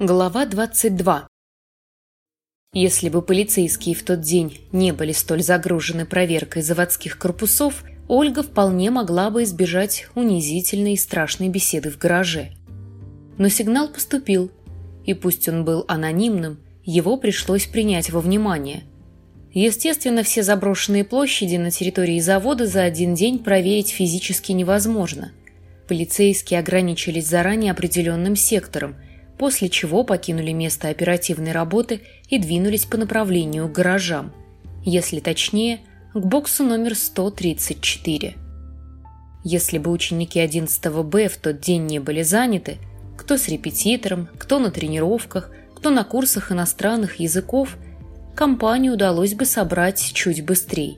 Глава 22 Если бы полицейские в тот день не были столь загружены проверкой заводских корпусов, Ольга вполне могла бы избежать унизительной и страшной беседы в гараже. Но сигнал поступил, и пусть он был анонимным, его пришлось принять во внимание. Естественно, все заброшенные площади на территории завода за один день проверить физически невозможно. Полицейские ограничились заранее определенным сектором – после чего покинули место оперативной работы и двинулись по направлению к гаражам, если точнее, к боксу номер 134. Если бы ученики 11 Б в тот день не были заняты, кто с репетитором, кто на тренировках, кто на курсах иностранных языков, компанию удалось бы собрать чуть быстрее.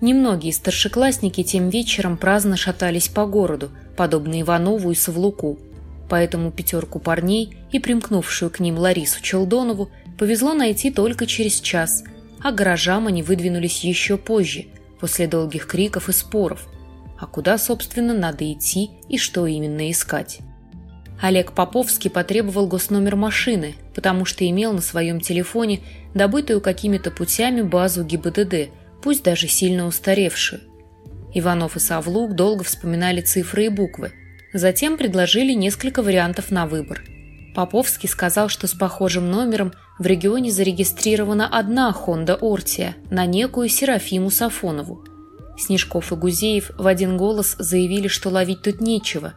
Немногие старшеклассники тем вечером праздно шатались по городу, подобно Иванову и Савлуку – поэтому пятерку парней и примкнувшую к ним Ларису Челдонову повезло найти только через час, а гаражам они выдвинулись еще позже, после долгих криков и споров. А куда, собственно, надо идти и что именно искать? Олег Поповский потребовал госномер машины, потому что имел на своем телефоне добытую какими-то путями базу ГИБДД, пусть даже сильно устаревшую. Иванов и Савлук долго вспоминали цифры и буквы – Затем предложили несколько вариантов на выбор. Поповский сказал, что с похожим номером в регионе зарегистрирована одна Honda Ortia на некую Серафиму Сафонову. Снежков и Гузеев в один голос заявили, что ловить тут нечего,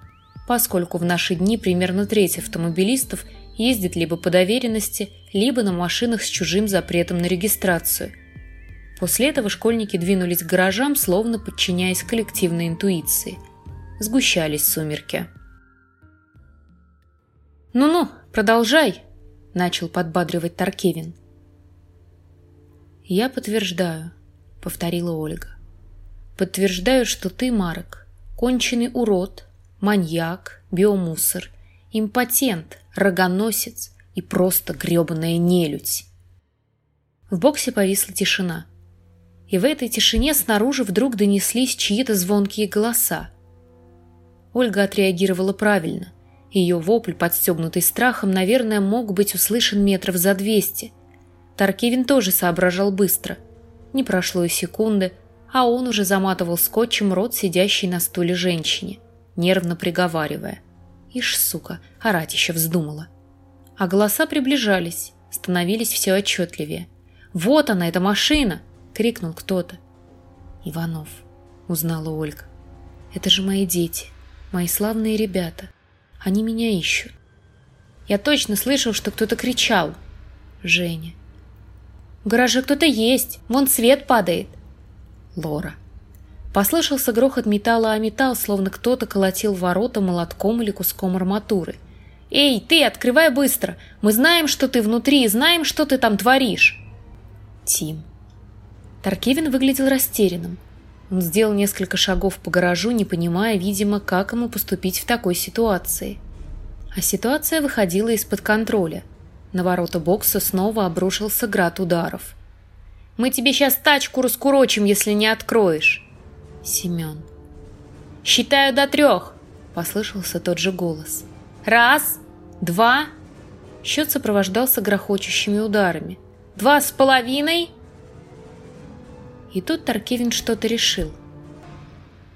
поскольку в наши дни примерно треть автомобилистов ездит либо по доверенности, либо на машинах с чужим запретом на регистрацию. После этого школьники двинулись к гаражам, словно подчиняясь коллективной интуиции – сгущались сумерки. «Ну-ну, продолжай!» – начал подбадривать Таркевин. «Я подтверждаю», – повторила Ольга. «Подтверждаю, что ты, Марк, конченый урод, маньяк, биомусор, импотент, рогоносец и просто гребаная нелюдь». В боксе повисла тишина. И в этой тишине снаружи вдруг донеслись чьи-то звонкие голоса – Ольга отреагировала правильно. Ее вопль, подстегнутый страхом, наверное, мог быть услышан метров за двести. Таркевин тоже соображал быстро. Не прошло и секунды, а он уже заматывал скотчем рот сидящей на стуле женщине, нервно приговаривая. Ишь, сука, орать еще вздумала. А голоса приближались, становились все отчетливее. «Вот она, эта машина!» — крикнул кто-то. «Иванов», — узнала Ольга. «Это же мои дети. Мои славные ребята. Они меня ищут. Я точно слышал, что кто-то кричал. Женя. В гараже кто-то есть. Вон свет падает. Лора. Послышался грохот металла о металл, словно кто-то колотил ворота молотком или куском арматуры. «Эй, ты, открывай быстро! Мы знаем, что ты внутри, и знаем, что ты там творишь!» Тим. Таркевин выглядел растерянным. Он сделал несколько шагов по гаражу, не понимая, видимо, как ему поступить в такой ситуации. А ситуация выходила из-под контроля. На ворота бокса снова обрушился град ударов. «Мы тебе сейчас тачку раскурочим, если не откроешь!» Семен. «Считаю до трех!» – послышался тот же голос. «Раз, два...» Счет сопровождался грохочущими ударами. «Два с половиной...» И тут Таркевин что-то решил.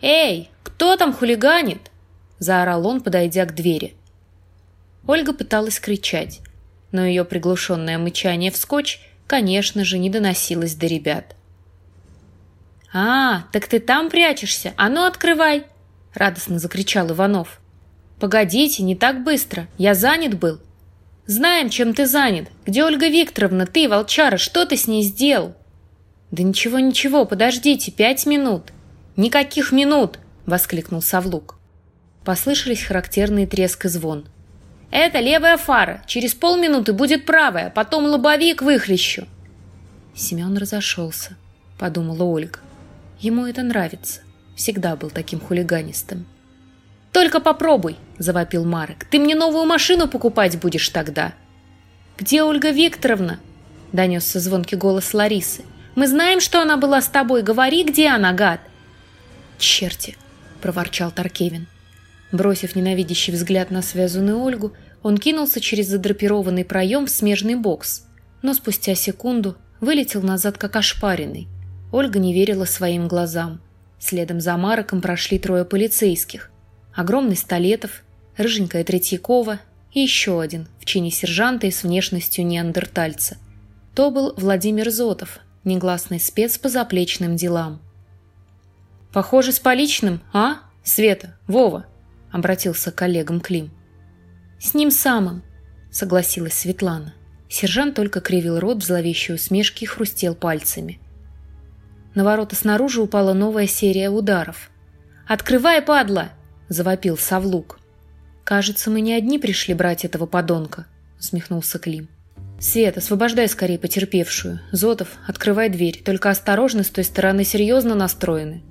«Эй, кто там хулиганит?» – заорал он, подойдя к двери. Ольга пыталась кричать, но ее приглушенное мычание в скотч, конечно же, не доносилось до ребят. «А, так ты там прячешься? А ну, открывай!» – радостно закричал Иванов. «Погодите, не так быстро. Я занят был». «Знаем, чем ты занят. Где Ольга Викторовна? Ты, волчара, что ты с ней сделал?» «Да ничего, ничего, подождите, пять минут!» «Никаких минут!» – воскликнул Савлук. Послышались характерные треск и звон. «Это левая фара. Через полминуты будет правая, потом лобовик выхлещу». Семен разошелся, подумала Ольга. Ему это нравится. Всегда был таким хулиганистым. «Только попробуй!» – завопил Марек. «Ты мне новую машину покупать будешь тогда!» «Где Ольга Викторовна?» – донесся звонкий голос Ларисы. Мы знаем, что она была с тобой. Говори, где она, гад!» «Черти!» – проворчал Таркевин. Бросив ненавидящий взгляд на связанную Ольгу, Он кинулся через задрапированный проем в смежный бокс, но спустя секунду вылетел назад как ошпаренный. Ольга не верила своим глазам. Следом за Мароком прошли трое полицейских. Огромный Столетов, рыженькая Третьякова и еще один в чине сержанта и с внешностью неандертальца. То был Владимир Зотов, негласный спец по заплечным делам. «Похоже, с поличным, а? Света, Вова?» — обратился к коллегам Клим. «С ним самым», — согласилась Светлана. Сержант только кривил рот в зловещей усмешке и хрустел пальцами. На ворота снаружи упала новая серия ударов. «Открывай, падла!» — завопил Савлук. «Кажется, мы не одни пришли брать этого подонка», — усмехнулся Клим. «Свет, освобождай скорее потерпевшую. Зотов, открывай дверь, только осторожно, с той стороны серьезно настроены».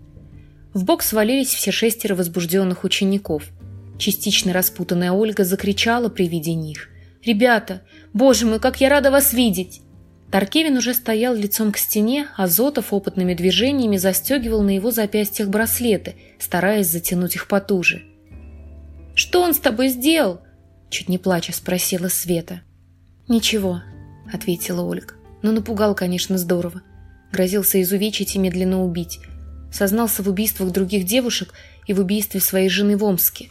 В бок свалились все шестеро возбужденных учеников — Частично распутанная Ольга закричала при виде них. «Ребята! Боже мой, как я рада вас видеть!» Таркевин уже стоял лицом к стене, а Зотов опытными движениями застегивал на его запястьях браслеты, стараясь затянуть их потуже. «Что он с тобой сделал?» Чуть не плача спросила Света. «Ничего», — ответила Ольга. «Но напугал, конечно, здорово. Грозился изувечить и медленно убить. Сознался в убийствах других девушек и в убийстве своей жены в Омске.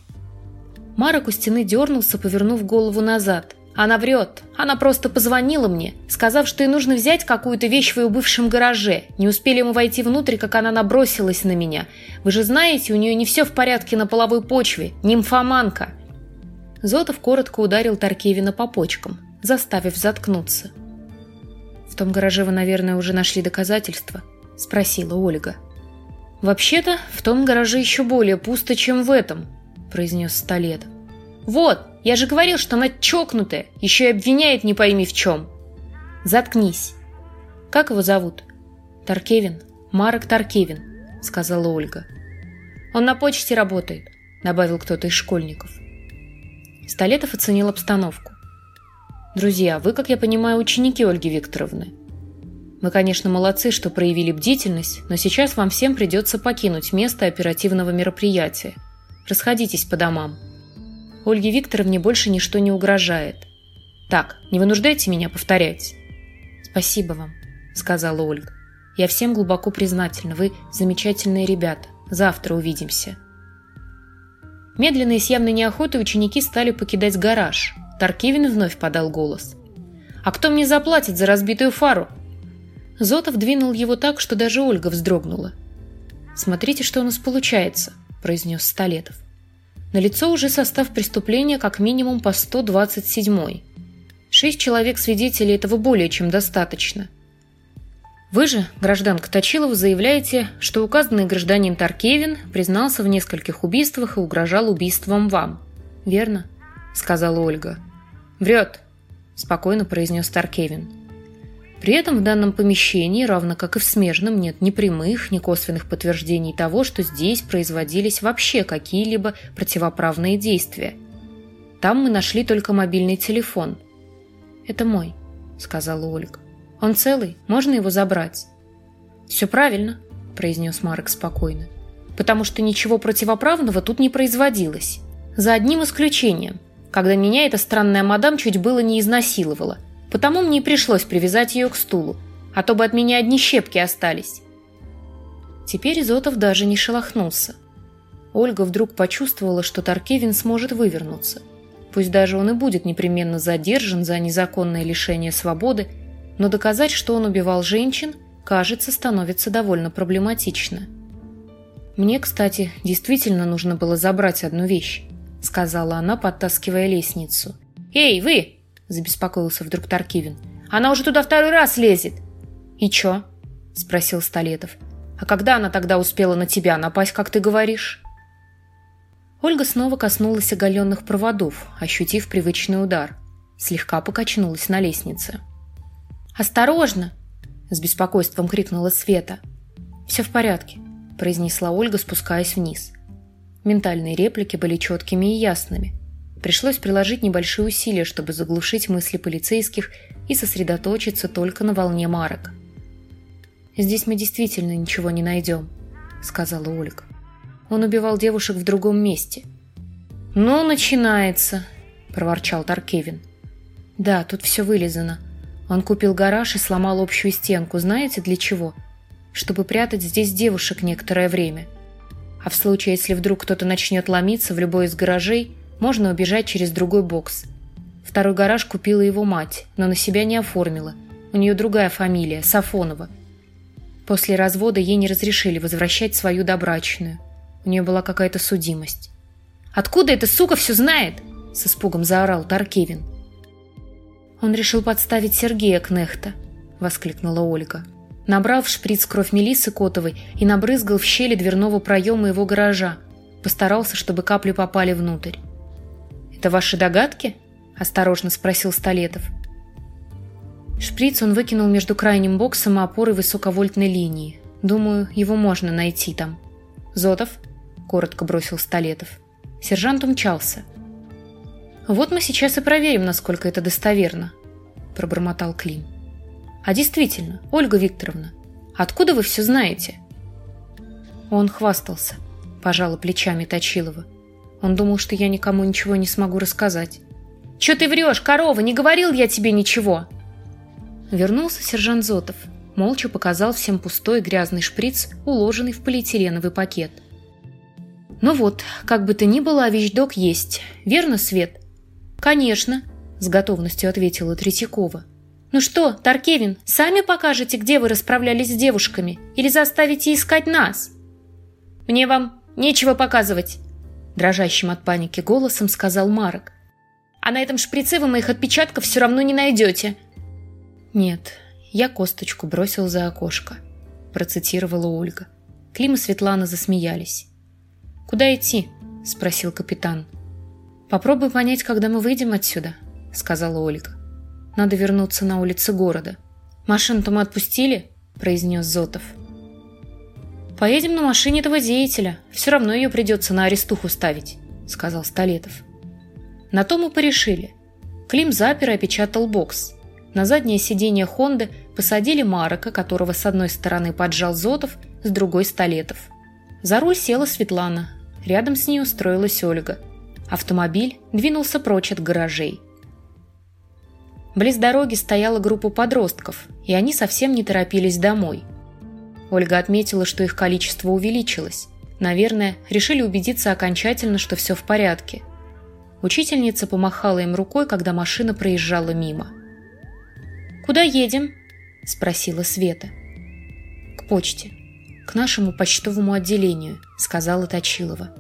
Марок у стены дернулся, повернув голову назад. Она врет. Она просто позвонила мне, сказав, что ей нужно взять какую-то вещь в ее бывшем гараже. Не успели мы войти внутрь, как она набросилась на меня. Вы же знаете, у нее не все в порядке на половой почве. Нимфоманка. Зотов коротко ударил Таркевина по почкам, заставив заткнуться. «В том гараже вы, наверное, уже нашли доказательства?» – спросила Ольга. «Вообще-то, в том гараже еще более пусто, чем в этом», – произнес Столет. «Вот, я же говорил, что она чокнутая, еще и обвиняет не пойми в чем». «Заткнись». «Как его зовут?» «Таркевин. Марок Таркевин», – сказала Ольга. «Он на почте работает», – добавил кто-то из школьников. Столетов оценил обстановку. «Друзья, вы, как я понимаю, ученики Ольги Викторовны. Мы, конечно, молодцы, что проявили бдительность, но сейчас вам всем придется покинуть место оперативного мероприятия – Расходитесь по домам. Ольге Викторовне больше ничто не угрожает. Так, не вынуждайте меня повторять. Спасибо вам, сказала Ольга. Я всем глубоко признательна. Вы замечательные ребята. Завтра увидимся. Медленно и с явной неохотой ученики стали покидать гараж. Таркевин вновь подал голос. «А кто мне заплатит за разбитую фару?» Зотов двинул его так, что даже Ольга вздрогнула. «Смотрите, что у нас получается», – произнес Столетов. На лицо уже состав преступления как минимум по 127. Шесть человек-свидетелей этого более чем достаточно. Вы же, гражданка Точилова, заявляете, что указанный гражданин Таркевин признался в нескольких убийствах и угрожал убийством вам. Верно? Сказала Ольга. Врет, спокойно произнес Таркевин. При этом в данном помещении, равно как и в смежном, нет ни прямых, ни косвенных подтверждений того, что здесь производились вообще какие-либо противоправные действия. Там мы нашли только мобильный телефон. «Это мой», — сказала Ольга. «Он целый, можно его забрать?» «Все правильно», — произнес Марк спокойно. «Потому что ничего противоправного тут не производилось. За одним исключением, когда меня эта странная мадам чуть было не изнасиловала. Потому мне и пришлось привязать ее к стулу, а то бы от меня одни щепки остались. Теперь Изотов даже не шелохнулся. Ольга вдруг почувствовала, что Таркевин сможет вывернуться. Пусть даже он и будет непременно задержан за незаконное лишение свободы, но доказать, что он убивал женщин, кажется, становится довольно проблематично. «Мне, кстати, действительно нужно было забрать одну вещь», — сказала она, подтаскивая лестницу. «Эй, вы!» – забеспокоился вдруг Таркивин. «Она уже туда второй раз лезет!» «И чё?» – спросил Столетов. «А когда она тогда успела на тебя напасть, как ты говоришь?» Ольга снова коснулась оголенных проводов, ощутив привычный удар. Слегка покачнулась на лестнице. «Осторожно!» – с беспокойством крикнула Света. «Все в порядке», – произнесла Ольга, спускаясь вниз. Ментальные реплики были четкими и ясными. Пришлось приложить небольшие усилия, чтобы заглушить мысли полицейских и сосредоточиться только на волне марок. «Здесь мы действительно ничего не найдем», — сказала Ольга. «Он убивал девушек в другом месте». «Ну, начинается», — проворчал Таркевин. «Да, тут все вылизано. Он купил гараж и сломал общую стенку. Знаете, для чего? Чтобы прятать здесь девушек некоторое время. А в случае, если вдруг кто-то начнет ломиться в любой из гаражей, можно убежать через другой бокс. Второй гараж купила его мать, но на себя не оформила. У нее другая фамилия – Сафонова. После развода ей не разрешили возвращать свою добрачную. У нее была какая-то судимость. «Откуда эта сука все знает?» – с испугом заорал Таркевин. «Он решил подставить Сергея Кнехта», – воскликнула Ольга. Набрал в шприц кровь Мелиссы Котовой и набрызгал в щели дверного проема его гаража. Постарался, чтобы капли попали внутрь. «Это ваши догадки?» – осторожно спросил Столетов. Шприц он выкинул между крайним боксом и опорой высоковольтной линии. Думаю, его можно найти там. «Зотов?» – коротко бросил Столетов. Сержант умчался – «Вот мы сейчас и проверим, насколько это достоверно», – пробормотал Клим. «А действительно, Ольга Викторовна, откуда вы все знаете?» Он хвастался, пожала плечами Точилова. Он думал, что я никому ничего не смогу рассказать. «Че ты врешь, корова? Не говорил я тебе ничего!» Вернулся сержант Зотов, молча показал всем пустой грязный шприц, уложенный в полиэтиленовый пакет. «Ну вот, как бы то ни было, а вещдок есть. Верно, Свет?» «Конечно», — с готовностью ответила Третьякова. «Ну что, Таркевин, сами покажете, где вы расправлялись с девушками, или заставите искать нас?» «Мне вам нечего показывать», — дрожащим от паники голосом сказал Марок. «А на этом шприце вы моих отпечатков все равно не найдете». «Нет, я косточку бросил за окошко», — процитировала Ольга. Клим и Светлана засмеялись. «Куда идти?» — спросил капитан. «Попробуй понять, когда мы выйдем отсюда», — сказала Ольга. «Надо вернуться на улицы города». «Машину-то мы отпустили?» — произнес Зотов. «Поедем на машине этого деятеля. Все равно ее придется на арестуху ставить», — сказал Столетов. На то мы порешили. Клим запер и опечатал бокс. На заднее сиденье Хонды посадили Марока, которого с одной стороны поджал Зотов, с другой – Столетов. За руль села Светлана. Рядом с ней устроилась Ольга. Автомобиль двинулся прочь от гаражей. Близ дороги стояла группа подростков, и они совсем не торопились домой. Ольга отметила, что их количество увеличилось. Наверное, решили убедиться окончательно, что все в порядке. Учительница помахала им рукой, когда машина проезжала мимо. «Куда едем?» – спросила Света. «К почте. К нашему почтовому отделению», – сказала Точилова.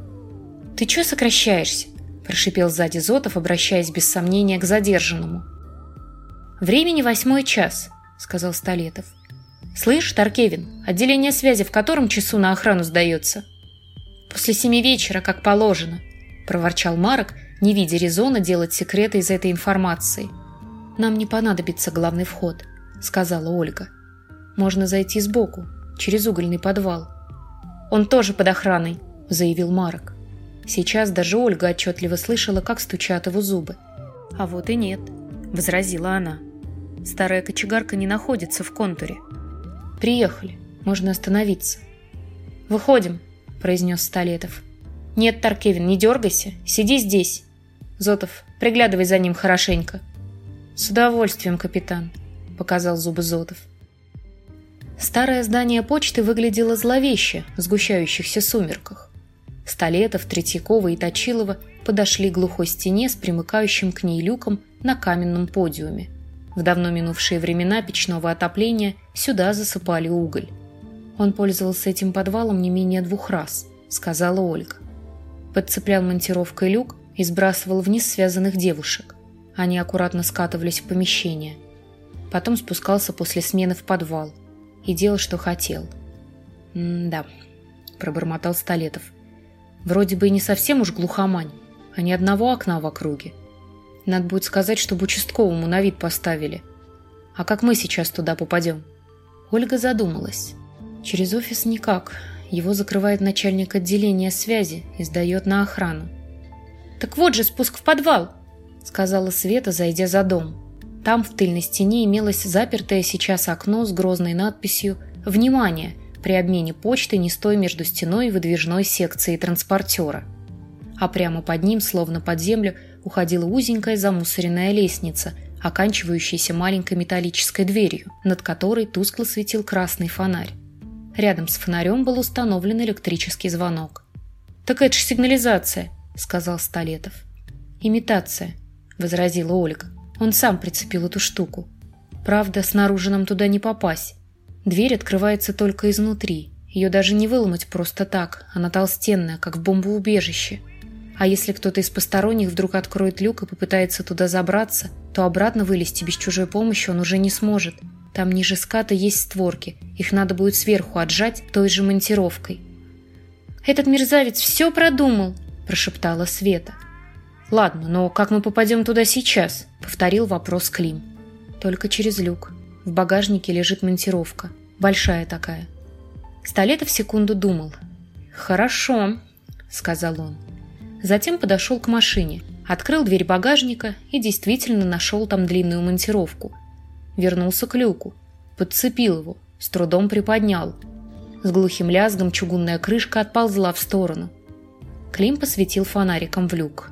«Ты чё сокращаешься? прошипел сзади Зотов, обращаясь без сомнения к задержанному. «Времени восьмой час», — сказал Столетов. «Слышь, Таркевин, отделение связи в котором часу на охрану сдается?» «После семи вечера, как положено», — проворчал Марок, не видя резона делать секреты из этой информации. «Нам не понадобится главный вход», — сказала Ольга. «Можно зайти сбоку, через угольный подвал». «Он тоже под охраной», — заявил Марок. Сейчас даже Ольга отчетливо слышала, как стучат его зубы. «А вот и нет», — возразила она. «Старая кочегарка не находится в контуре». «Приехали. Можно остановиться». «Выходим», — произнес Столетов. «Нет, Таркевин, не дергайся. Сиди здесь. Зотов, приглядывай за ним хорошенько». «С удовольствием, капитан», — показал зубы Зотов. Старое здание почты выглядело зловеще в сгущающихся сумерках. Столетов, Третьякова и Точилова подошли к глухой стене с примыкающим к ней люком на каменном подиуме. В давно минувшие времена печного отопления сюда засыпали уголь. Он пользовался этим подвалом не менее двух раз, сказала Ольга. Подцеплял монтировкой люк и сбрасывал вниз связанных девушек. Они аккуратно скатывались в помещение. Потом спускался после смены в подвал и делал, что хотел. «М-да», – пробормотал Столетов – Вроде бы и не совсем уж глухомань, а ни одного окна в округе. Надо будет сказать, чтобы участковому на вид поставили. А как мы сейчас туда попадем? Ольга задумалась. Через офис никак. Его закрывает начальник отделения связи и сдает на охрану. «Так вот же спуск в подвал!» — сказала Света, зайдя за дом. Там в тыльной стене имелось запертое сейчас окно с грозной надписью «Внимание! при обмене почты не стоя между стеной и выдвижной секцией транспортера. А прямо под ним, словно под землю, уходила узенькая замусоренная лестница, оканчивающаяся маленькой металлической дверью, над которой тускло светил красный фонарь. Рядом с фонарем был установлен электрический звонок. «Так это же сигнализация», — сказал Столетов. «Имитация», — возразила Ольга. «Он сам прицепил эту штуку. Правда, снаружи нам туда не попасть. Дверь открывается только изнутри. Ее даже не выломать просто так. Она толстенная, как в бомбоубежище. А если кто-то из посторонних вдруг откроет люк и попытается туда забраться, то обратно вылезти без чужой помощи он уже не сможет. Там ниже ската есть створки. Их надо будет сверху отжать той же монтировкой. «Этот мерзавец все продумал!» – прошептала Света. «Ладно, но как мы попадем туда сейчас?» – повторил вопрос Клим. «Только через люк. В багажнике лежит монтировка. Большая такая. Столетов секунду думал. «Хорошо», — сказал он. Затем подошел к машине, открыл дверь багажника и действительно нашел там длинную монтировку. Вернулся к люку, подцепил его, с трудом приподнял. С глухим лязгом чугунная крышка отползла в сторону. Клим посветил фонариком в люк.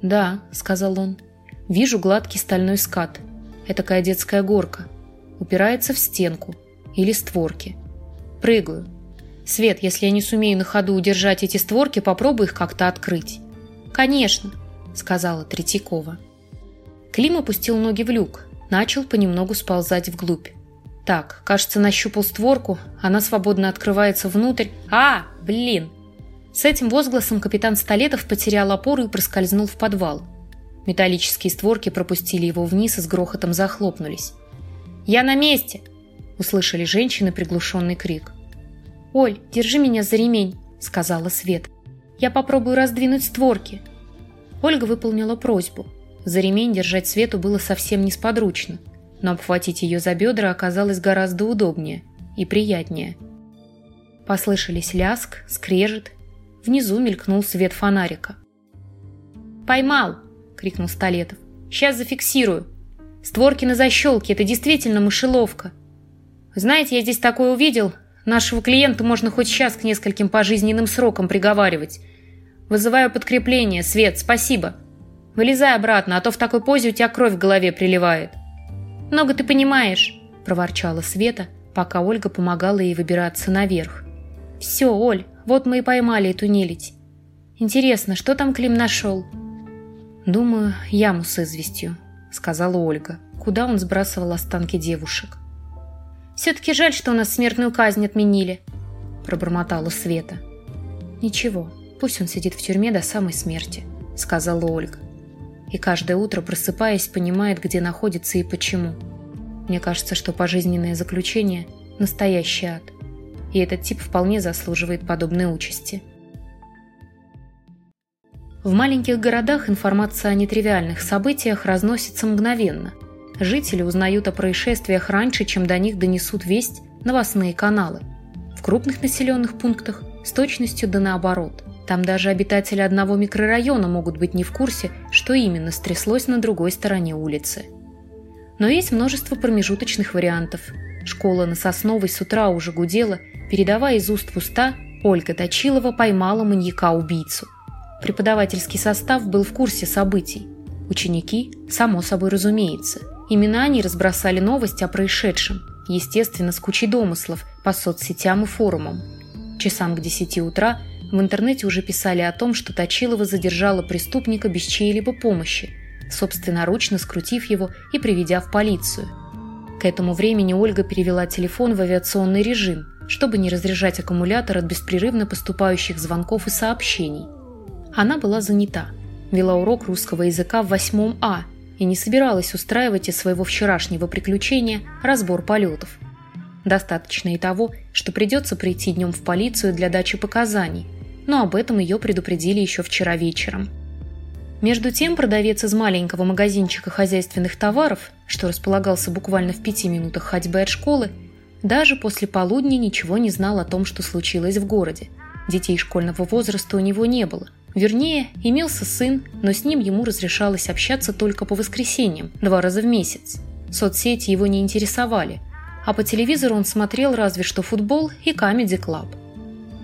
«Да», — сказал он, — «вижу гладкий стальной скат. Этакая детская горка упирается в стенку или створки. Прыгаю. Свет, если я не сумею на ходу удержать эти створки, попробуй их как-то открыть. Конечно, сказала Третьякова. Клим опустил ноги в люк, начал понемногу сползать вглубь. Так, кажется, нащупал створку, она свободно открывается внутрь. А, блин! С этим возгласом капитан Столетов потерял опору и проскользнул в подвал. Металлические створки пропустили его вниз и с грохотом захлопнулись. «Я на месте!» – услышали женщины приглушенный крик. «Оль, держи меня за ремень», – сказала Свет. «Я попробую раздвинуть створки». Ольга выполнила просьбу. За ремень держать Свету было совсем несподручно, но обхватить ее за бедра оказалось гораздо удобнее и приятнее. Послышались ляск, скрежет. Внизу мелькнул свет фонарика. «Поймал!» – крикнул Столетов. «Сейчас зафиксирую!» Створки на защелке – это действительно мышеловка. Знаете, я здесь такое увидел. Нашего клиента можно хоть сейчас к нескольким пожизненным срокам приговаривать. Вызываю подкрепление. Свет, спасибо. Вылезай обратно, а то в такой позе у тебя кровь в голове приливает. Много ты понимаешь, проворчала Света, пока Ольга помогала ей выбираться наверх. Все, Оль, вот мы и поймали эту нелядь. Интересно, что там Клим нашел? Думаю, яму с известью, сказала Ольга, куда он сбрасывал останки девушек. «Все-таки жаль, что у нас смертную казнь отменили», – пробормотала Света. «Ничего, пусть он сидит в тюрьме до самой смерти», – сказала Ольга. И каждое утро, просыпаясь, понимает, где находится и почему. Мне кажется, что пожизненное заключение – настоящий ад. И этот тип вполне заслуживает подобной участи. В маленьких городах информация о нетривиальных событиях разносится мгновенно. Жители узнают о происшествиях раньше, чем до них донесут весть новостные каналы. В крупных населенных пунктах с точностью да наоборот. Там даже обитатели одного микрорайона могут быть не в курсе, что именно стряслось на другой стороне улицы. Но есть множество промежуточных вариантов. Школа на Сосновой с утра уже гудела, передавая из уст в уста, Ольга Точилова поймала маньяка-убийцу. Преподавательский состав был в курсе событий. Ученики, само собой разумеется. Именно они разбросали новость о происшедшем, естественно, с кучей домыслов по соцсетям и форумам. Часам к 10 утра в интернете уже писали о том, что Точилова задержала преступника без чьей-либо помощи, собственноручно скрутив его и приведя в полицию. К этому времени Ольга перевела телефон в авиационный режим, чтобы не разряжать аккумулятор от беспрерывно поступающих звонков и сообщений – она была занята, вела урок русского языка в восьмом А и не собиралась устраивать из своего вчерашнего приключения разбор полетов. Достаточно и того, что придется прийти днем в полицию для дачи показаний, но об этом ее предупредили еще вчера вечером. Между тем продавец из маленького магазинчика хозяйственных товаров, что располагался буквально в пяти минутах ходьбы от школы, даже после полудня ничего не знал о том, что случилось в городе. Детей школьного возраста у него не было – Вернее, имелся сын, но с ним ему разрешалось общаться только по воскресеньям, два раза в месяц. Соцсети его не интересовали, а по телевизору он смотрел разве что футбол и Comedy Club.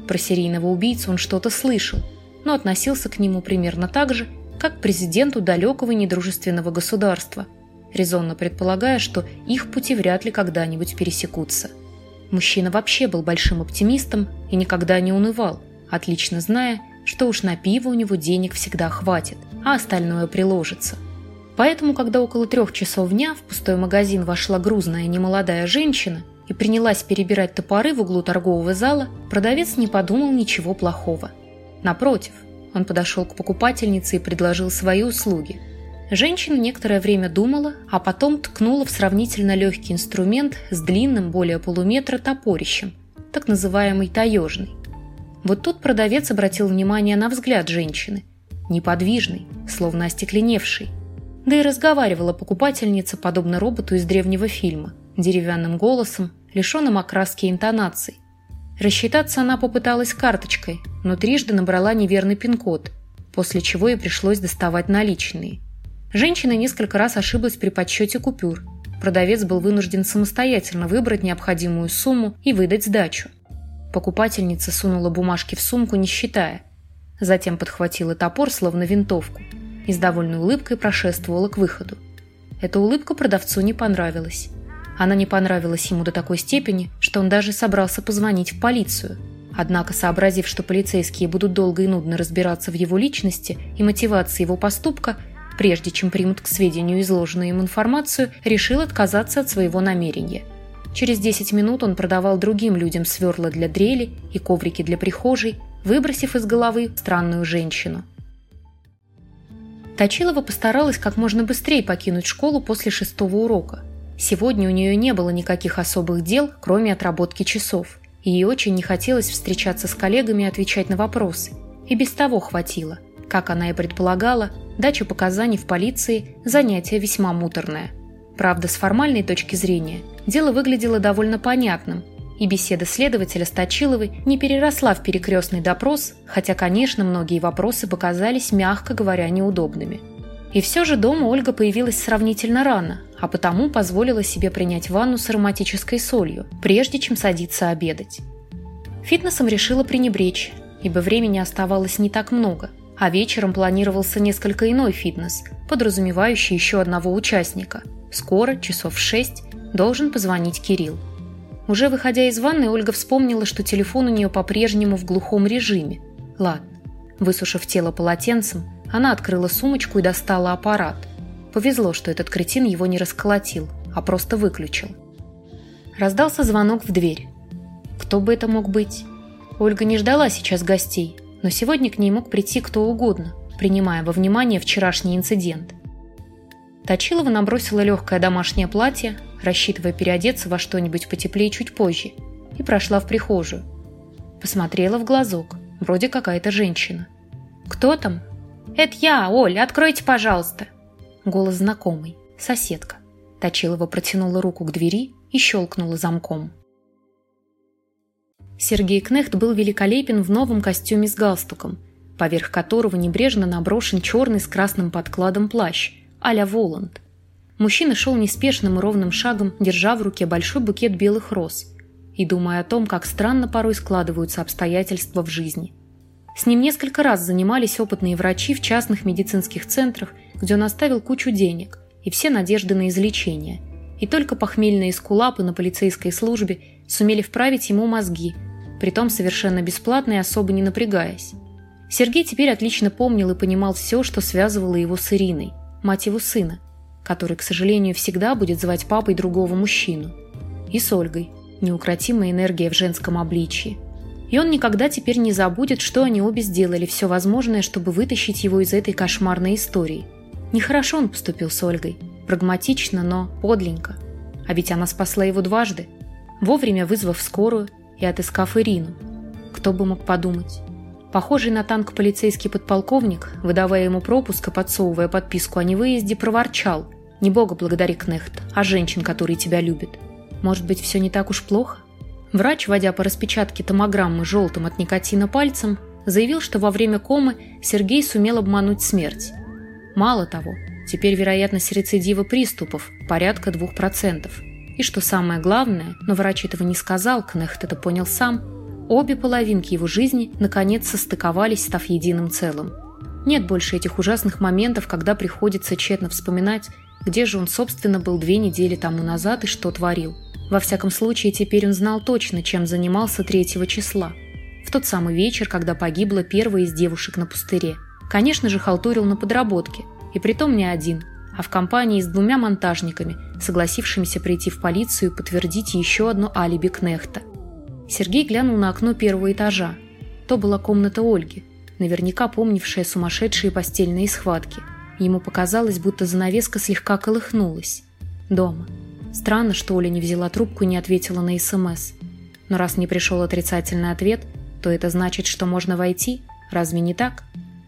Про серийного убийцу он что-то слышал, но относился к нему примерно так же, как президенту далекого недружественного государства, резонно предполагая, что их пути вряд ли когда-нибудь пересекутся. Мужчина вообще был большим оптимистом и никогда не унывал, отлично зная, что уж на пиво у него денег всегда хватит, а остальное приложится. Поэтому, когда около трех часов дня в пустой магазин вошла грузная немолодая женщина и принялась перебирать топоры в углу торгового зала, продавец не подумал ничего плохого. Напротив, он подошел к покупательнице и предложил свои услуги. Женщина некоторое время думала, а потом ткнула в сравнительно легкий инструмент с длинным более полуметра топорищем, так называемый таежный. Вот тут продавец обратил внимание на взгляд женщины, неподвижный, словно остекленевший. Да и разговаривала покупательница, подобно роботу из древнего фильма, деревянным голосом, лишенным окраски и интонаций. Рассчитаться она попыталась карточкой, но трижды набрала неверный пин-код, после чего ей пришлось доставать наличные. Женщина несколько раз ошиблась при подсчете купюр. Продавец был вынужден самостоятельно выбрать необходимую сумму и выдать сдачу. Покупательница сунула бумажки в сумку, не считая. Затем подхватила топор, словно винтовку, и с довольной улыбкой прошествовала к выходу. Эта улыбка продавцу не понравилась. Она не понравилась ему до такой степени, что он даже собрался позвонить в полицию. Однако, сообразив, что полицейские будут долго и нудно разбираться в его личности и мотивации его поступка, прежде чем примут к сведению изложенную им информацию, решил отказаться от своего намерения – Через 10 минут он продавал другим людям сверла для дрели и коврики для прихожей, выбросив из головы странную женщину. Точилова постаралась как можно быстрее покинуть школу после шестого урока. Сегодня у нее не было никаких особых дел, кроме отработки часов. И ей очень не хотелось встречаться с коллегами и отвечать на вопросы. И без того хватило. Как она и предполагала, дача показаний в полиции – занятие весьма муторное – Правда, с формальной точки зрения дело выглядело довольно понятным, и беседа следователя с Точиловой не переросла в перекрестный допрос, хотя, конечно, многие вопросы показались, мягко говоря, неудобными. И все же дома Ольга появилась сравнительно рано, а потому позволила себе принять ванну с ароматической солью, прежде чем садиться обедать. Фитнесом решила пренебречь, ибо времени оставалось не так много, а вечером планировался несколько иной фитнес, подразумевающий еще одного участника – Скоро, часов в шесть, должен позвонить Кирилл. Уже выходя из ванной, Ольга вспомнила, что телефон у нее по-прежнему в глухом режиме. Ладно. Высушив тело полотенцем, она открыла сумочку и достала аппарат. Повезло, что этот кретин его не расколотил, а просто выключил. Раздался звонок в дверь. Кто бы это мог быть? Ольга не ждала сейчас гостей, но сегодня к ней мог прийти кто угодно, принимая во внимание вчерашний инцидент. Точилова набросила легкое домашнее платье, рассчитывая переодеться во что-нибудь потеплее чуть позже, и прошла в прихожую. Посмотрела в глазок, вроде какая-то женщина. «Кто там?» «Это я, Оль, откройте, пожалуйста!» Голос знакомый, соседка. Точилова протянула руку к двери и щелкнула замком. Сергей Кнехт был великолепен в новом костюме с галстуком, поверх которого небрежно наброшен черный с красным подкладом плащ – а-ля Воланд. Мужчина шел неспешным и ровным шагом, держа в руке большой букет белых роз и думая о том, как странно порой складываются обстоятельства в жизни. С ним несколько раз занимались опытные врачи в частных медицинских центрах, где он оставил кучу денег и все надежды на излечение. И только похмельные скулапы на полицейской службе сумели вправить ему мозги, притом совершенно бесплатно и особо не напрягаясь. Сергей теперь отлично помнил и понимал все, что связывало его с Ириной мать его сына, который, к сожалению, всегда будет звать папой другого мужчину. И с Ольгой, неукротимая энергия в женском обличии. И он никогда теперь не забудет, что они обе сделали все возможное, чтобы вытащить его из этой кошмарной истории. Нехорошо он поступил с Ольгой. Прагматично, но подленько. А ведь она спасла его дважды, вовремя вызвав скорую и отыскав Ирину. Кто бы мог подумать. Похожий на танк полицейский подполковник, выдавая ему пропуск и подсовывая подписку о невыезде, проворчал. «Не бога благодари, Кнехт, а женщин, которые тебя любят. Может быть, все не так уж плохо?» Врач, водя по распечатке томограммы желтым от никотина пальцем, заявил, что во время комы Сергей сумел обмануть смерть. Мало того, теперь вероятность рецидива приступов порядка 2%. И что самое главное, но врач этого не сказал, Кнехт это понял сам – Обе половинки его жизни наконец состыковались, став единым целым. Нет больше этих ужасных моментов, когда приходится тщетно вспоминать, где же он, собственно, был две недели тому назад и что творил. Во всяком случае, теперь он знал точно, чем занимался третьего числа. В тот самый вечер, когда погибла первая из девушек на пустыре. Конечно же, халтурил на подработке. И притом не один, а в компании с двумя монтажниками, согласившимися прийти в полицию и подтвердить еще одно алиби Кнехта. Сергей глянул на окно первого этажа. То была комната Ольги, наверняка помнившая сумасшедшие постельные схватки. Ему показалось, будто занавеска слегка колыхнулась. Дома. Странно, что Оля не взяла трубку и не ответила на СМС. Но раз не пришел отрицательный ответ, то это значит, что можно войти? Разве не так?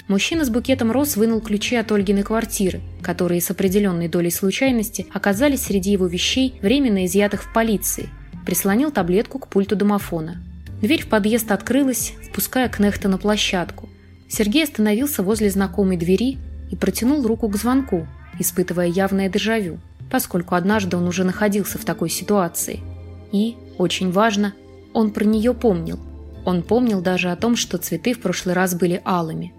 Мужчина с букетом роз вынул ключи от Ольгиной квартиры, которые с определенной долей случайности оказались среди его вещей, временно изъятых в полиции. Прислонил таблетку к пульту домофона. Дверь в подъезд открылась, впуская Кнехта на площадку. Сергей остановился возле знакомой двери и протянул руку к звонку, испытывая явное дежавю, поскольку однажды он уже находился в такой ситуации. И, очень важно, он про нее помнил. Он помнил даже о том, что цветы в прошлый раз были алыми.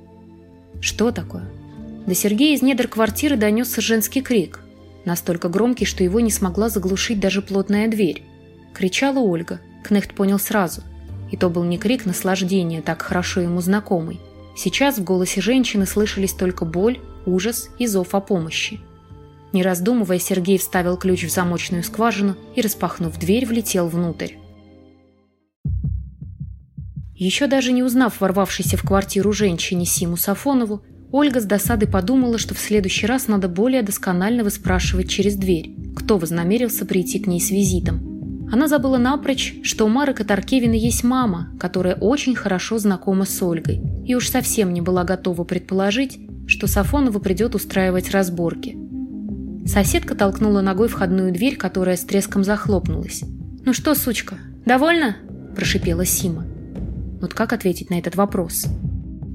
Что такое? До Сергея из недр квартиры донесся женский крик, настолько громкий, что его не смогла заглушить даже плотная дверь. Кричала Ольга, Кнехт понял сразу. И то был не крик наслаждения, так хорошо ему знакомый, Сейчас в голосе женщины слышались только боль, ужас и зов о помощи. Не раздумывая, Сергей вставил ключ в замочную скважину и, распахнув дверь, влетел внутрь. Еще даже не узнав ворвавшейся в квартиру женщине Симу Сафонову, Ольга с досадой подумала, что в следующий раз надо более досконально выспрашивать через дверь, кто вознамерился прийти к ней с визитом – она забыла напрочь, что у Марека Таркевина есть мама, которая очень хорошо знакома с Ольгой, и уж совсем не была готова предположить, что Сафонова придет устраивать разборки. Соседка толкнула ногой входную дверь, которая с треском захлопнулась. «Ну что, сучка, довольна?» – прошипела Сима. Вот как ответить на этот вопрос?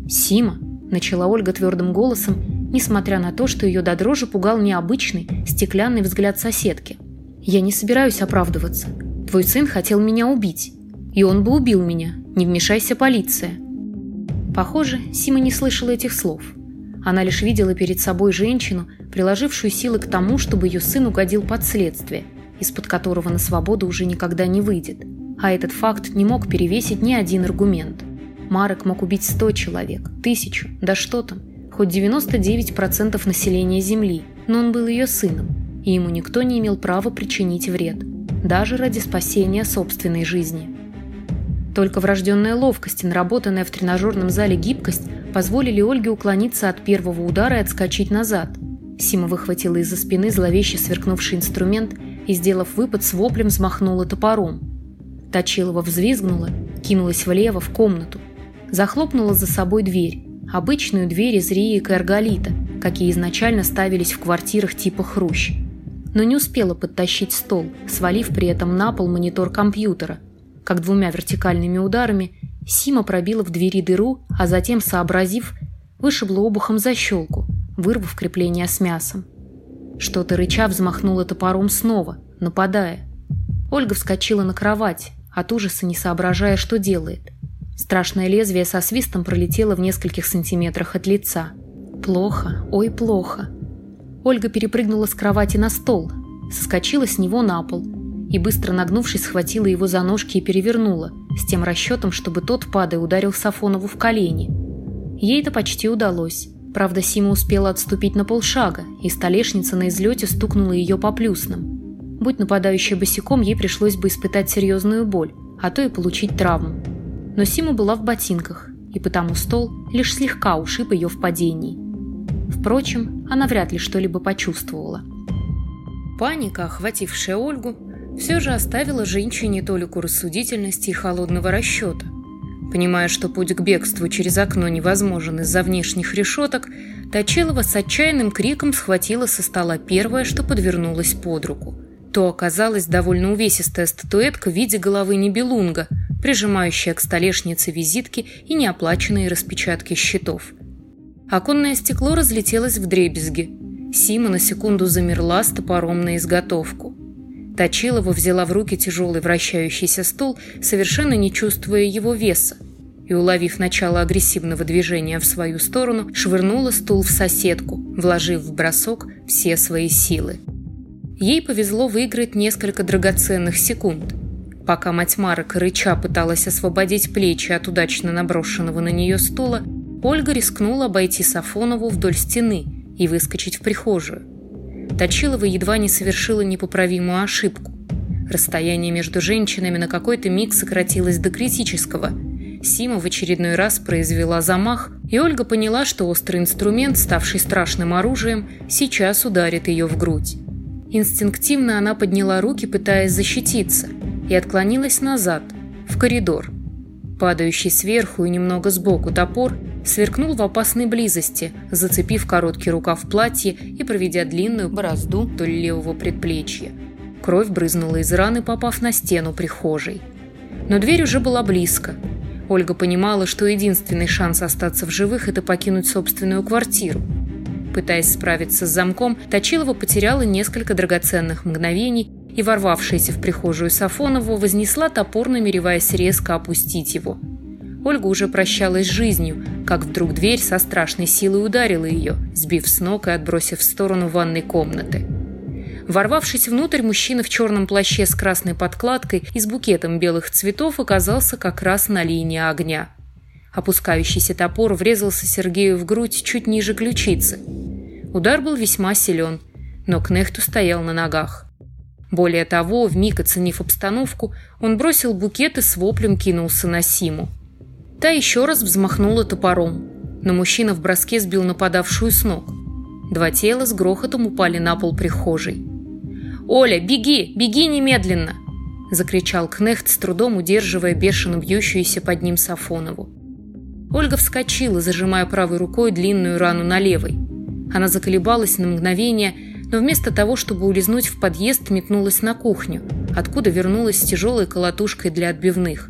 «Сима», – начала Ольга твердым голосом, несмотря на то, что ее до дрожи пугал необычный, стеклянный взгляд соседки. «Я не собираюсь оправдываться. Твой сын хотел меня убить. И он бы убил меня. Не вмешайся, полиция. Похоже, Сима не слышала этих слов. Она лишь видела перед собой женщину, приложившую силы к тому, чтобы ее сын угодил под следствие, из-под которого на свободу уже никогда не выйдет. А этот факт не мог перевесить ни один аргумент. Марок мог убить 100 человек, тысячу, да что там, хоть 99% населения Земли, но он был ее сыном, и ему никто не имел права причинить вред даже ради спасения собственной жизни. Только врожденная ловкость и наработанная в тренажерном зале гибкость позволили Ольге уклониться от первого удара и отскочить назад. Сима выхватила из-за спины зловеще сверкнувший инструмент и, сделав выпад, с воплем взмахнула топором. Точилова взвизгнула, кинулась влево в комнату. Захлопнула за собой дверь, обычную дверь из риек и арголита, какие изначально ставились в квартирах типа хрущ но не успела подтащить стол, свалив при этом на пол монитор компьютера. Как двумя вертикальными ударами Сима пробила в двери дыру, а затем, сообразив, вышибла обухом защелку, вырвав крепление с мясом. Что-то рыча взмахнула топором снова, нападая. Ольга вскочила на кровать, от ужаса не соображая, что делает. Страшное лезвие со свистом пролетело в нескольких сантиметрах от лица. Плохо, ой, плохо. Ольга перепрыгнула с кровати на стол, соскочила с него на пол и, быстро нагнувшись, схватила его за ножки и перевернула, с тем расчетом, чтобы тот, падая, ударил Сафонову в колени. Ей это почти удалось. Правда, Сима успела отступить на полшага, и столешница на излете стукнула ее по плюсным. Будь нападающая босиком, ей пришлось бы испытать серьезную боль, а то и получить травму. Но Сима была в ботинках, и потому стол лишь слегка ушиб ее в падении. Впрочем, она вряд ли что-либо почувствовала. Паника, охватившая Ольгу, все же оставила женщине толику рассудительности и холодного расчета. Понимая, что путь к бегству через окно невозможен из-за внешних решеток, Точилова с отчаянным криком схватила со стола первое, что подвернулось под руку. То оказалась довольно увесистая статуэтка в виде головы Нибелунга, прижимающая к столешнице визитки и неоплаченные распечатки счетов. Оконное стекло разлетелось в дребезги. Сима на секунду замерла с топором на изготовку. Точилова взяла в руки тяжелый вращающийся стул, совершенно не чувствуя его веса. и, уловив начало агрессивного движения в свою сторону, швырнула стул в соседку, вложив в бросок все свои силы. Ей повезло выиграть несколько драгоценных секунд. Пока мать Марок рыча пыталась освободить плечи от удачно наброшенного на нее стула, Ольга рискнула обойти Сафонову вдоль стены и выскочить в прихожую. Точилова едва не совершила непоправимую ошибку. Расстояние между женщинами на какой-то миг сократилось до критического – Сима в очередной раз произвела замах, и Ольга поняла, что острый инструмент, ставший страшным оружием, сейчас ударит ее в грудь. Инстинктивно она подняла руки, пытаясь защититься, и отклонилась назад, в коридор. Падающий сверху и немного сбоку топор сверкнул в опасной близости, зацепив короткий рукав платья и проведя длинную борозду вдоль левого предплечья. Кровь брызнула из раны, попав на стену прихожей. Но дверь уже была близко, Ольга понимала, что единственный шанс остаться в живых – это покинуть собственную квартиру. Пытаясь справиться с замком, Точилова потеряла несколько драгоценных мгновений и, ворвавшаяся в прихожую Сафонову, вознесла топор, намереваясь резко опустить его. Ольга уже прощалась с жизнью, как вдруг дверь со страшной силой ударила ее, сбив с ног и отбросив в сторону ванной комнаты. Ворвавшись внутрь, мужчина в черном плаще с красной подкладкой и с букетом белых цветов оказался как раз на линии огня. Опускающийся топор врезался Сергею в грудь чуть ниже ключицы. Удар был весьма силен, но Кнехту стоял на ногах. Более того, вмиг оценив обстановку, он бросил букет и с воплем кинулся на Симу. Та еще раз взмахнула топором, но мужчина в броске сбил нападавшую с ног. Два тела с грохотом упали на пол прихожей. «Оля, беги! Беги немедленно!» – закричал Кнехт, с трудом удерживая бешено бьющуюся под ним Сафонову. Ольга вскочила, зажимая правой рукой длинную рану на левой. Она заколебалась на мгновение, но вместо того, чтобы улизнуть в подъезд, метнулась на кухню, откуда вернулась с тяжелой колотушкой для отбивных,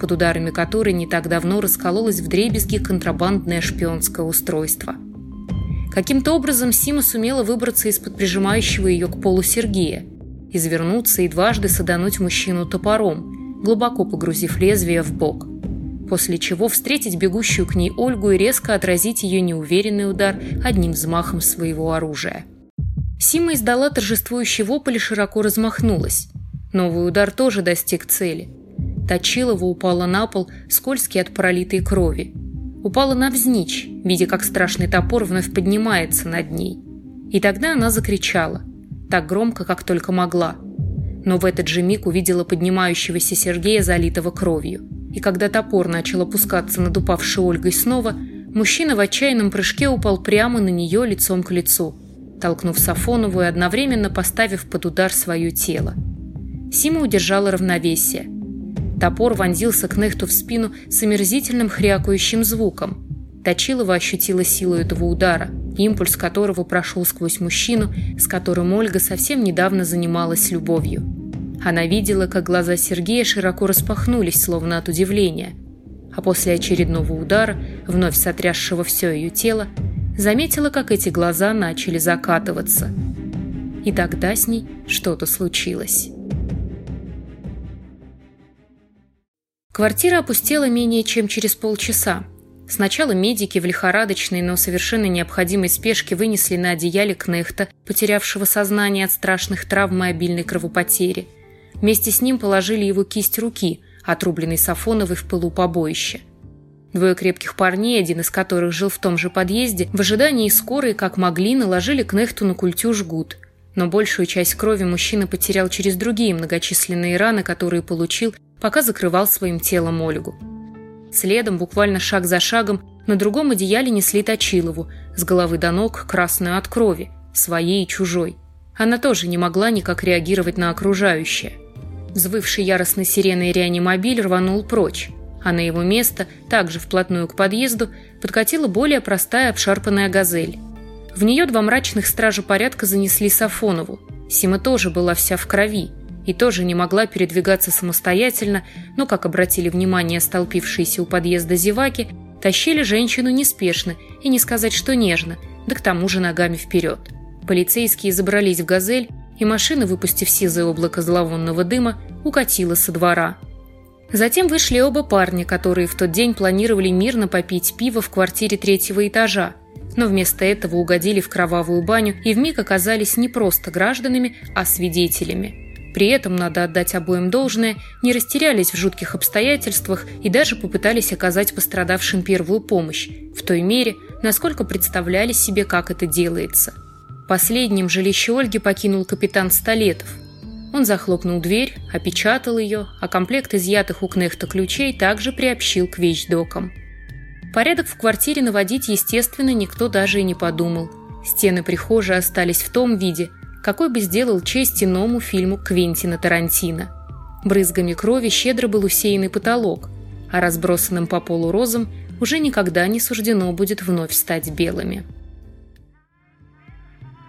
под ударами которой не так давно раскололось в дребезги контрабандное шпионское устройство – Каким-то образом Сима сумела выбраться из-под прижимающего ее к полу Сергея, извернуться и дважды садануть мужчину топором, глубоко погрузив лезвие в бок. После чего встретить бегущую к ней Ольгу и резко отразить ее неуверенный удар одним взмахом своего оружия. Сима издала торжествующий вопль и широко размахнулась. Новый удар тоже достиг цели. Точилова упала на пол, скользкий от пролитой крови – упала навзничь, видя, как страшный топор вновь поднимается над ней. И тогда она закричала, так громко, как только могла. Но в этот же миг увидела поднимающегося Сергея, залитого кровью. И когда топор начал опускаться над упавшей Ольгой снова, мужчина в отчаянном прыжке упал прямо на нее лицом к лицу, толкнув Сафонову и одновременно поставив под удар свое тело. Сима удержала равновесие – Топор вонзился к Нехту в спину с омерзительным хрякающим звуком. Точилова ощутила силу этого удара, импульс которого прошел сквозь мужчину, с которым Ольга совсем недавно занималась любовью. Она видела, как глаза Сергея широко распахнулись, словно от удивления. А после очередного удара, вновь сотрясшего все ее тело, заметила, как эти глаза начали закатываться. И тогда с ней что-то случилось. Квартира опустела менее чем через полчаса. Сначала медики в лихорадочной, но совершенно необходимой спешке вынесли на одеяле Кнехта, потерявшего сознание от страшных травм и обильной кровопотери. Вместе с ним положили его кисть руки, отрубленной Сафоновой в пылу побоища. Двое крепких парней, один из которых жил в том же подъезде, в ожидании скорой, как могли, наложили Кнехту на культю жгут. Но большую часть крови мужчина потерял через другие многочисленные раны, которые получил пока закрывал своим телом Ольгу. Следом, буквально шаг за шагом, на другом одеяле несли Точилову, с головы до ног красную от крови, своей и чужой. Она тоже не могла никак реагировать на окружающее. Взвывший яростной сиреной реанимобиль рванул прочь, а на его место, также вплотную к подъезду, подкатила более простая обшарпанная «Газель». В нее два мрачных стража порядка занесли Сафонову. Сима тоже была вся в крови, и тоже не могла передвигаться самостоятельно, но, как обратили внимание столпившиеся у подъезда зеваки, тащили женщину неспешно и не сказать, что нежно, да к тому же ногами вперед. Полицейские забрались в «Газель», и машина, выпустив сизое облако зловонного дыма, укатила со двора. Затем вышли оба парня, которые в тот день планировали мирно попить пиво в квартире третьего этажа, но вместо этого угодили в кровавую баню и вмиг оказались не просто гражданами, а свидетелями. При этом, надо отдать обоим должное, не растерялись в жутких обстоятельствах и даже попытались оказать пострадавшим первую помощь, в той мере, насколько представляли себе, как это делается. Последним жилище Ольги покинул капитан Столетов. Он захлопнул дверь, опечатал ее, а комплект изъятых у Кнехта ключей также приобщил к вещдокам. Порядок в квартире наводить, естественно, никто даже и не подумал. Стены прихожей остались в том виде, какой бы сделал честь иному фильму Квентина Тарантино. Брызгами крови щедро был усеянный потолок, а разбросанным по полу розам уже никогда не суждено будет вновь стать белыми.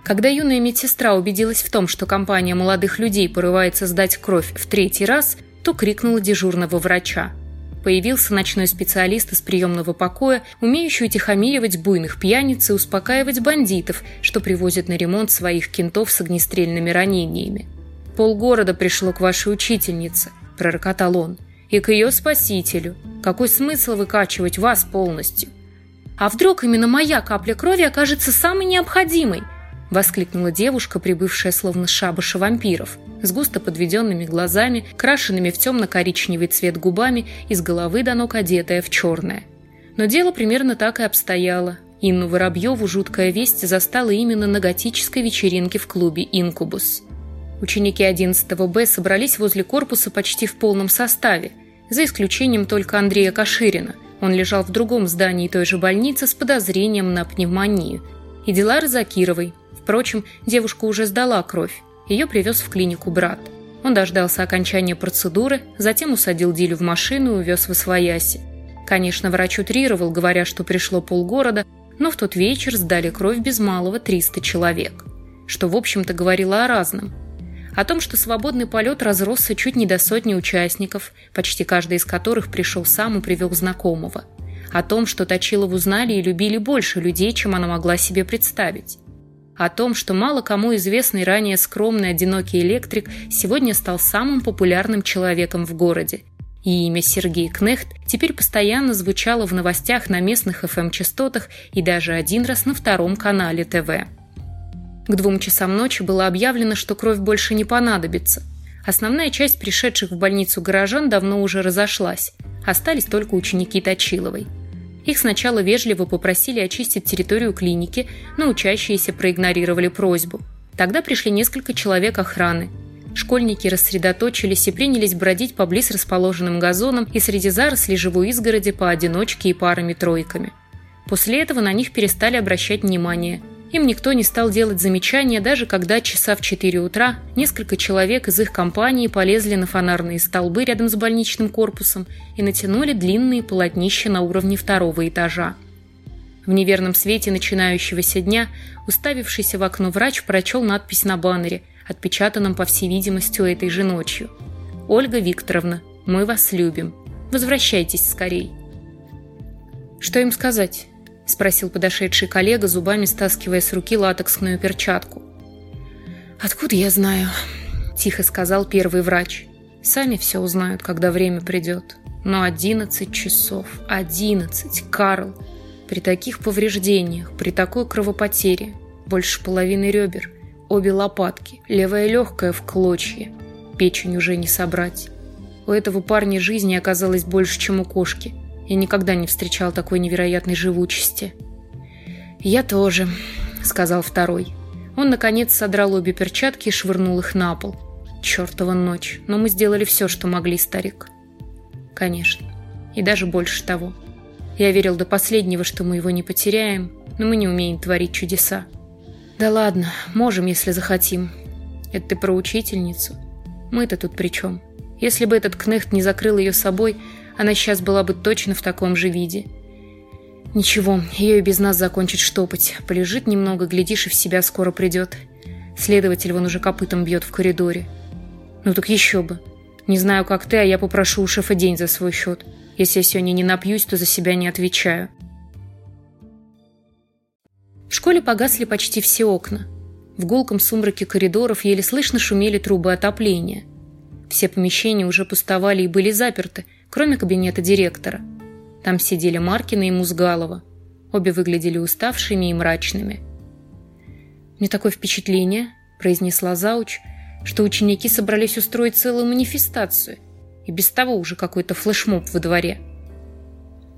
Когда юная медсестра убедилась в том, что компания молодых людей порывается сдать кровь в третий раз, то крикнула дежурного врача – Появился ночной специалист из приемного покоя, умеющий утихомиривать буйных пьяниц и успокаивать бандитов, что привозят на ремонт своих кентов с огнестрельными ранениями. «Полгорода пришло к вашей учительнице», – пророкотал он, – «и к ее спасителю. Какой смысл выкачивать вас полностью?» «А вдруг именно моя капля крови окажется самой необходимой?» – воскликнула девушка, прибывшая словно шабаша вампиров, с густо подведенными глазами, крашенными в темно-коричневый цвет губами и с головы до ног одетая в черное. Но дело примерно так и обстояло. Инну Воробьеву жуткая весть застала именно на готической вечеринке в клубе «Инкубус». Ученики 11 Б собрались возле корпуса почти в полном составе, за исключением только Андрея Каширина. Он лежал в другом здании той же больницы с подозрением на пневмонию. И Дилары Закировой, Впрочем, девушка уже сдала кровь. Ее привез в клинику брат. Он дождался окончания процедуры, затем усадил Дилю в машину и увез в Освояси. Конечно, врач утрировал, говоря, что пришло полгорода, но в тот вечер сдали кровь без малого 300 человек. Что, в общем-то, говорило о разном. О том, что свободный полет разросся чуть не до сотни участников, почти каждый из которых пришел сам и привел знакомого. О том, что Точилову знали и любили больше людей, чем она могла себе представить о том, что мало кому известный ранее скромный одинокий электрик сегодня стал самым популярным человеком в городе. И имя Сергей Кнехт теперь постоянно звучало в новостях на местных FM-частотах и даже один раз на втором канале ТВ. К двум часам ночи было объявлено, что кровь больше не понадобится. Основная часть пришедших в больницу горожан давно уже разошлась. Остались только ученики Точиловой – их сначала вежливо попросили очистить территорию клиники, но учащиеся проигнорировали просьбу. Тогда пришли несколько человек охраны. Школьники рассредоточились и принялись бродить по близ расположенным газонам и среди зарослей живой изгороди поодиночке и парами-тройками. После этого на них перестали обращать внимание – им никто не стал делать замечания, даже когда часа в 4 утра несколько человек из их компании полезли на фонарные столбы рядом с больничным корпусом и натянули длинные полотнища на уровне второго этажа. В неверном свете начинающегося дня уставившийся в окно врач прочел надпись на баннере, отпечатанном, по всей видимости, этой же ночью. «Ольга Викторовна, мы вас любим. Возвращайтесь скорей». Что им сказать? – спросил подошедший коллега, зубами стаскивая с руки латексную перчатку. «Откуда я знаю?» – тихо сказал первый врач. «Сами все узнают, когда время придет. Но одиннадцать часов, одиннадцать, Карл! При таких повреждениях, при такой кровопотере, больше половины ребер, обе лопатки, левая легкая в клочья, печень уже не собрать. У этого парня жизни оказалось больше, чем у кошки – я никогда не встречал такой невероятной живучести. «Я тоже», — сказал второй. Он, наконец, содрал обе перчатки и швырнул их на пол. «Чертова ночь, но мы сделали все, что могли, старик». «Конечно. И даже больше того. Я верил до последнего, что мы его не потеряем, но мы не умеем творить чудеса. Да ладно, можем, если захотим. Это ты про учительницу? Мы-то тут при чем? Если бы этот кнехт не закрыл ее собой, она сейчас была бы точно в таком же виде. Ничего, ее и без нас закончит штопать. Полежит немного, глядишь, и в себя скоро придет. Следователь вон уже копытом бьет в коридоре. Ну так еще бы. Не знаю, как ты, а я попрошу у шефа день за свой счет. Если я сегодня не напьюсь, то за себя не отвечаю. В школе погасли почти все окна. В гулком сумраке коридоров еле слышно шумели трубы отопления. Все помещения уже пустовали и были заперты, кроме кабинета директора. Там сидели Маркина и Музгалова. Обе выглядели уставшими и мрачными. «Мне такое впечатление», — произнесла Зауч, «что ученики собрались устроить целую манифестацию, и без того уже какой-то флешмоб во дворе».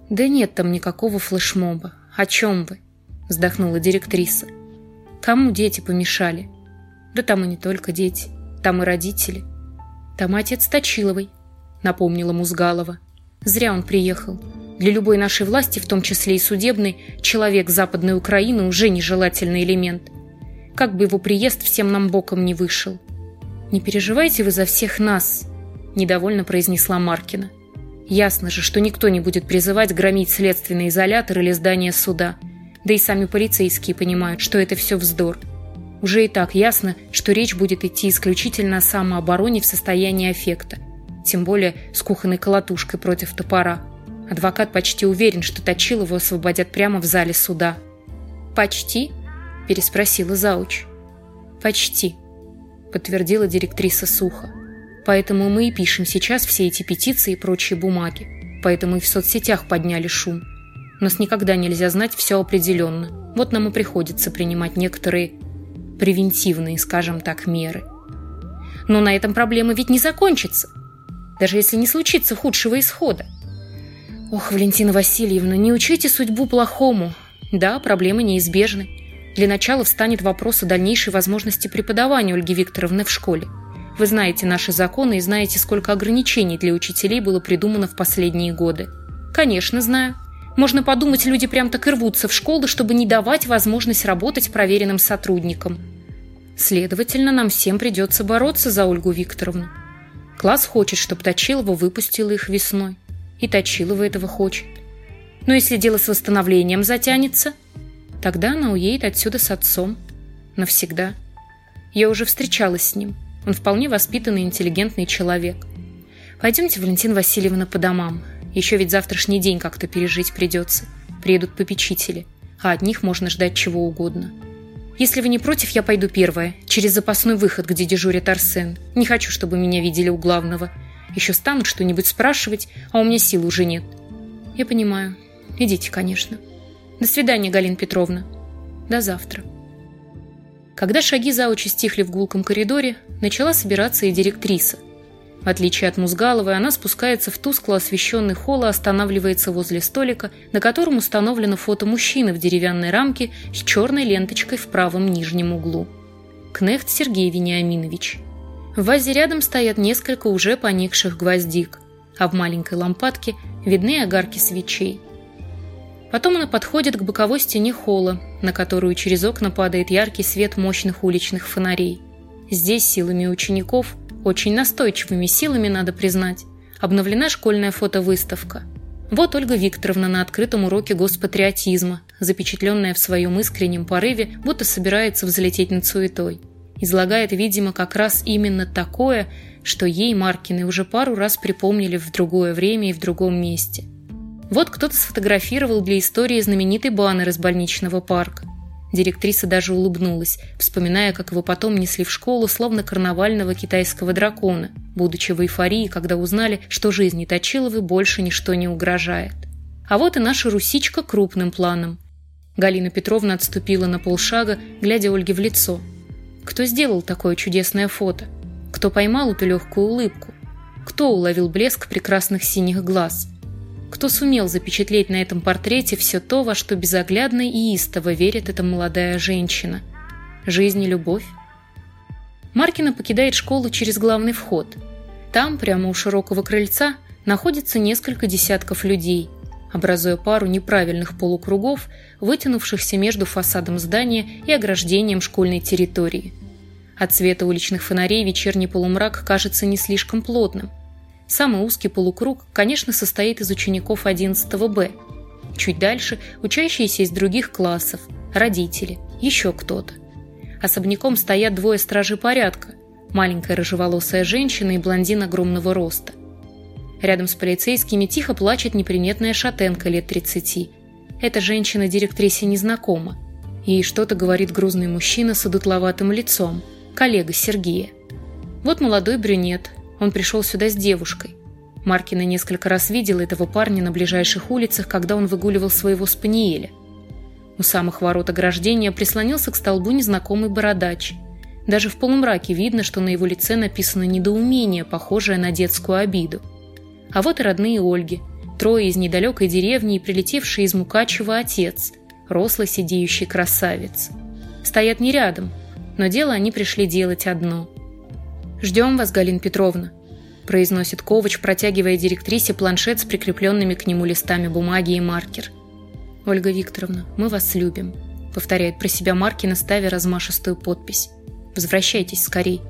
«Да нет там никакого флешмоба. О чем вы?» — вздохнула директриса. «Кому дети помешали?» «Да там и не только дети, там и родители». «Там отец Точиловой», — напомнила Музгалова. «Зря он приехал. Для любой нашей власти, в том числе и судебной, человек Западной Украины уже нежелательный элемент. Как бы его приезд всем нам боком не вышел. «Не переживайте вы за всех нас», – недовольно произнесла Маркина. «Ясно же, что никто не будет призывать громить следственный изолятор или здание суда. Да и сами полицейские понимают, что это все вздор. Уже и так ясно, что речь будет идти исключительно о самообороне в состоянии аффекта. Тем более с кухонной колотушкой против топора. Адвокат почти уверен, что Точилову освободят прямо в зале суда. «Почти?» – переспросила Зауч. «Почти», – подтвердила директриса сухо. «Поэтому мы и пишем сейчас все эти петиции и прочие бумаги. Поэтому и в соцсетях подняли шум. Нас никогда нельзя знать все определенно. Вот нам и приходится принимать некоторые превентивные, скажем так, меры. Но на этом проблема ведь не закончится. Даже если не случится худшего исхода. Ох, Валентина Васильевна, не учите судьбу плохому. Да, проблемы неизбежны. Для начала встанет вопрос о дальнейшей возможности преподавания Ольги Викторовны в школе. Вы знаете наши законы и знаете, сколько ограничений для учителей было придумано в последние годы. Конечно, знаю. Можно подумать, люди прям так и рвутся в школы, чтобы не давать возможность работать проверенным сотрудникам. Следовательно, нам всем придется бороться за Ольгу Викторовну. Класс хочет, чтобы Точилова выпустила их весной. И Точилова этого хочет. Но если дело с восстановлением затянется, тогда она уедет отсюда с отцом. Навсегда. Я уже встречалась с ним. Он вполне воспитанный, интеллигентный человек. Пойдемте, Валентина Васильевна, по домам. Еще ведь завтрашний день как-то пережить придется. Приедут попечители, а от них можно ждать чего угодно. Если вы не против, я пойду первая, через запасной выход, где дежурит Арсен. Не хочу, чтобы меня видели у главного. Еще станут что-нибудь спрашивать, а у меня сил уже нет. Я понимаю. Идите, конечно. До свидания, Галина Петровна. До завтра. Когда шаги заучи стихли в гулком коридоре, начала собираться и директриса. В отличие от Музгаловой, она спускается в тускло освещенный холл и останавливается возле столика, на котором установлено фото мужчины в деревянной рамке с черной ленточкой в правом нижнем углу. Кнехт Сергей Вениаминович – в вазе рядом стоят несколько уже поникших гвоздик, а в маленькой лампадке видны огарки свечей. Потом она подходит к боковой стене холла, на которую через окна падает яркий свет мощных уличных фонарей. Здесь силами учеников, очень настойчивыми силами, надо признать, обновлена школьная фотовыставка. Вот Ольга Викторовна на открытом уроке госпатриотизма, запечатленная в своем искреннем порыве, будто собирается взлететь над суетой излагает, видимо, как раз именно такое, что ей Маркины уже пару раз припомнили в другое время и в другом месте. Вот кто-то сфотографировал для истории знаменитый баннер из больничного парка. Директриса даже улыбнулась, вспоминая, как его потом несли в школу словно карнавального китайского дракона, будучи в эйфории, когда узнали, что жизни Точиловой больше ничто не угрожает. А вот и наша русичка крупным планом. Галина Петровна отступила на полшага, глядя Ольге в лицо – кто сделал такое чудесное фото? Кто поймал эту легкую улыбку? Кто уловил блеск прекрасных синих глаз? Кто сумел запечатлеть на этом портрете все то, во что безоглядно и истово верит эта молодая женщина? Жизнь и любовь? Маркина покидает школу через главный вход. Там, прямо у широкого крыльца, находится несколько десятков людей, образуя пару неправильных полукругов, вытянувшихся между фасадом здания и ограждением школьной территории. От света уличных фонарей вечерний полумрак кажется не слишком плотным. Самый узкий полукруг, конечно, состоит из учеников 11 Б. Чуть дальше – учащиеся из других классов, родители, еще кто-то. Особняком стоят двое стражей порядка – маленькая рыжеволосая женщина и блондин огромного роста. Рядом с полицейскими тихо плачет неприметная шатенка лет 30. Эта женщина директрисе незнакома. Ей что-то говорит грузный мужчина с одутловатым лицом, коллега Сергея. Вот молодой брюнет, Он пришел сюда с девушкой. Маркина несколько раз видела этого парня на ближайших улицах, когда он выгуливал своего спаниеля. У самых ворот ограждения прислонился к столбу незнакомый бородач. Даже в полумраке видно, что на его лице написано недоумение, похожее на детскую обиду. А вот и родные Ольги, трое из недалекой деревни и прилетевший из Мукачева отец, рослый сидеющий красавец. Стоят не рядом, но дело они пришли делать одно. «Ждем вас, Галина Петровна», – произносит Ковач, протягивая директрисе планшет с прикрепленными к нему листами бумаги и маркер. «Ольга Викторовна, мы вас любим», – повторяет про себя Маркина, ставя размашистую подпись. «Возвращайтесь скорей».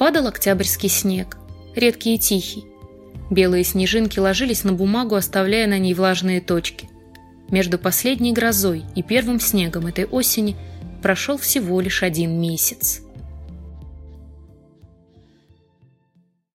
Падал октябрьский снег, редкий и тихий. Белые снежинки ложились на бумагу, оставляя на ней влажные точки. Между последней грозой и первым снегом этой осени прошел всего лишь один месяц.